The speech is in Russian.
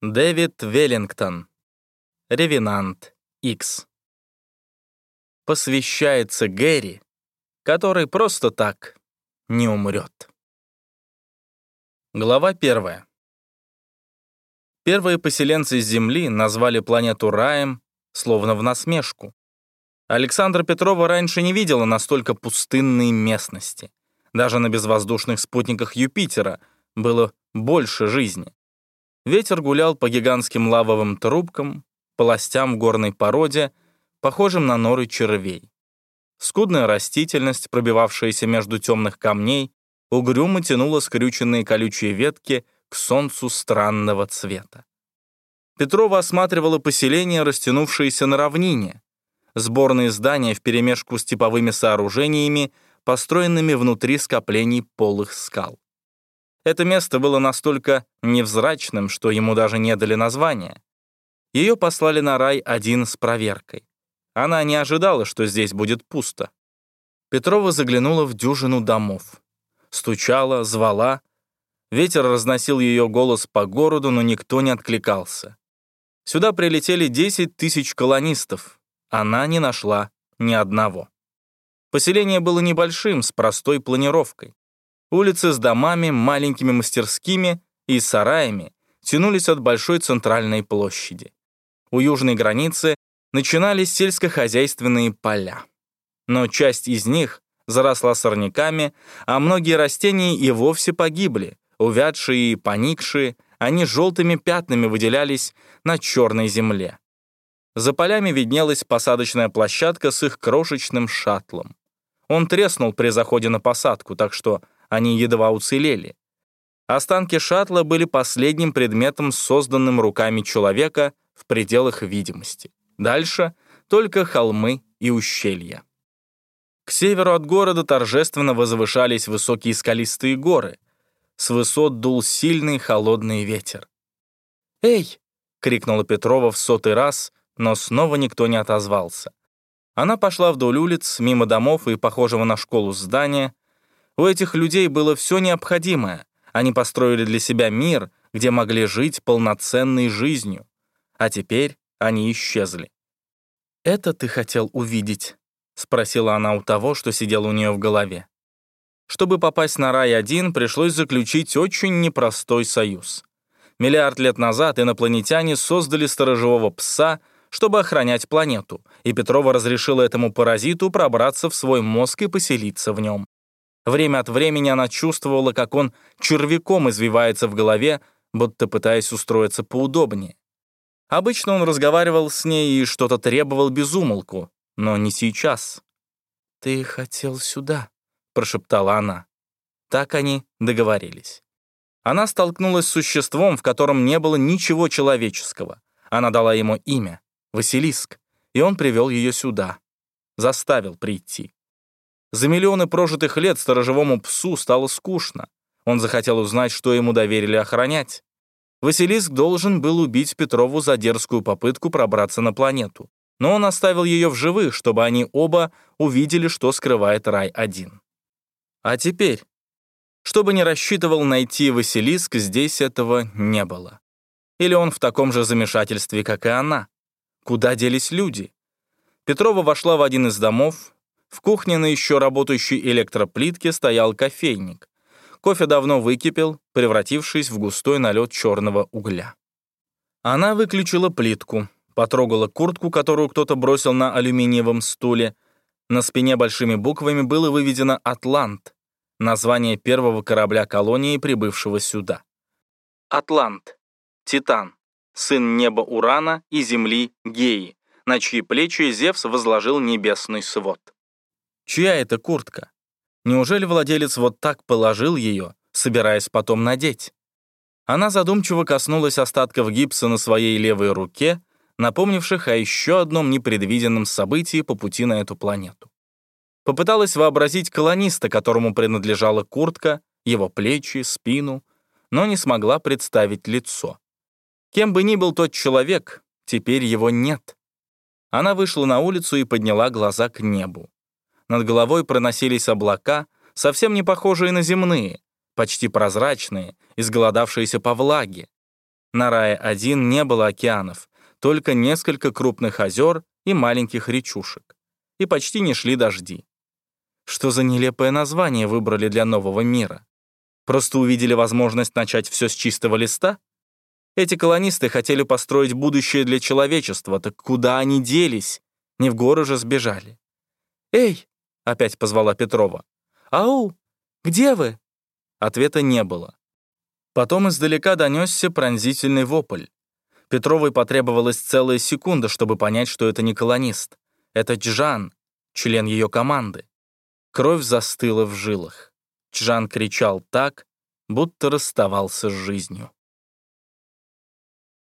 Дэвид Веллингтон. Ревенант X. Посвящается Гэри, который просто так не умрет. Глава первая. Первые поселенцы Земли назвали планету раем, словно в насмешку. Александра Петрова раньше не видела настолько пустынной местности. Даже на безвоздушных спутниках Юпитера было больше жизни. Ветер гулял по гигантским лавовым трубкам, полостям в горной породе, похожим на норы червей. Скудная растительность, пробивавшаяся между темных камней, угрюмо тянула скрюченные колючие ветки к солнцу странного цвета. Петрова осматривала поселение, растянувшееся на равнине. Сборные здания вперемешку с типовыми сооружениями, построенными внутри скоплений полых скал. Это место было настолько невзрачным, что ему даже не дали названия. Ее послали на рай один с проверкой. Она не ожидала, что здесь будет пусто. Петрова заглянула в дюжину домов. Стучала, звала. Ветер разносил ее голос по городу, но никто не откликался. Сюда прилетели 10 тысяч колонистов. Она не нашла ни одного. Поселение было небольшим, с простой планировкой. Улицы с домами, маленькими мастерскими и сараями тянулись от большой центральной площади. У южной границы начинались сельскохозяйственные поля. Но часть из них заросла сорняками, а многие растения и вовсе погибли, увядшие и поникшие, они желтыми пятнами выделялись на черной земле. За полями виднелась посадочная площадка с их крошечным шаттлом. Он треснул при заходе на посадку, так что они едва уцелели. Останки шаттла были последним предметом, созданным руками человека в пределах видимости. Дальше только холмы и ущелья. К северу от города торжественно возвышались высокие скалистые горы. С высот дул сильный холодный ветер. «Эй!» — крикнула Петрова в сотый раз, но снова никто не отозвался. Она пошла вдоль улиц, мимо домов и похожего на школу здания, у этих людей было все необходимое. Они построили для себя мир, где могли жить полноценной жизнью. А теперь они исчезли. «Это ты хотел увидеть?» — спросила она у того, что сидел у нее в голове. Чтобы попасть на рай-1, пришлось заключить очень непростой союз. Миллиард лет назад инопланетяне создали сторожевого пса, чтобы охранять планету, и Петрова разрешила этому паразиту пробраться в свой мозг и поселиться в нем. Время от времени она чувствовала, как он червяком извивается в голове, будто пытаясь устроиться поудобнее. Обычно он разговаривал с ней и что-то требовал безумолку, но не сейчас. «Ты хотел сюда», — прошептала она. Так они договорились. Она столкнулась с существом, в котором не было ничего человеческого. Она дала ему имя — Василиск, и он привел ее сюда. Заставил прийти. За миллионы прожитых лет сторожевому псу стало скучно. Он захотел узнать, что ему доверили охранять. Василиск должен был убить Петрову за дерзкую попытку пробраться на планету. Но он оставил ее в живых, чтобы они оба увидели, что скрывает Рай-1. А теперь? Чтобы не рассчитывал найти Василиск, здесь этого не было. Или он в таком же замешательстве, как и она? Куда делись люди? Петрова вошла в один из домов, в кухне на еще работающей электроплитке стоял кофейник. Кофе давно выкипел, превратившись в густой налет черного угля. Она выключила плитку, потрогала куртку, которую кто-то бросил на алюминиевом стуле. На спине большими буквами было выведено «Атлант», название первого корабля колонии, прибывшего сюда. Атлант, Титан, сын неба Урана и земли Геи, на чьи плечи Зевс возложил небесный свод. Чья это куртка? Неужели владелец вот так положил ее, собираясь потом надеть? Она задумчиво коснулась остатков гипса на своей левой руке, напомнивших о еще одном непредвиденном событии по пути на эту планету. Попыталась вообразить колониста, которому принадлежала куртка, его плечи, спину, но не смогла представить лицо. Кем бы ни был тот человек, теперь его нет. Она вышла на улицу и подняла глаза к небу. Над головой проносились облака, совсем не похожие на земные, почти прозрачные, изголодавшиеся по влаге. На Рае-1 не было океанов, только несколько крупных озер и маленьких речушек. И почти не шли дожди. Что за нелепое название выбрали для нового мира? Просто увидели возможность начать все с чистого листа? Эти колонисты хотели построить будущее для человечества, так куда они делись? Не в горы же сбежали. «Эй!» — опять позвала Петрова. «Ау! Где вы?» Ответа не было. Потом издалека донесся пронзительный вопль. Петровой потребовалась целая секунда, чтобы понять, что это не колонист. Это Джан, член ее команды. Кровь застыла в жилах. Джан кричал так, будто расставался с жизнью.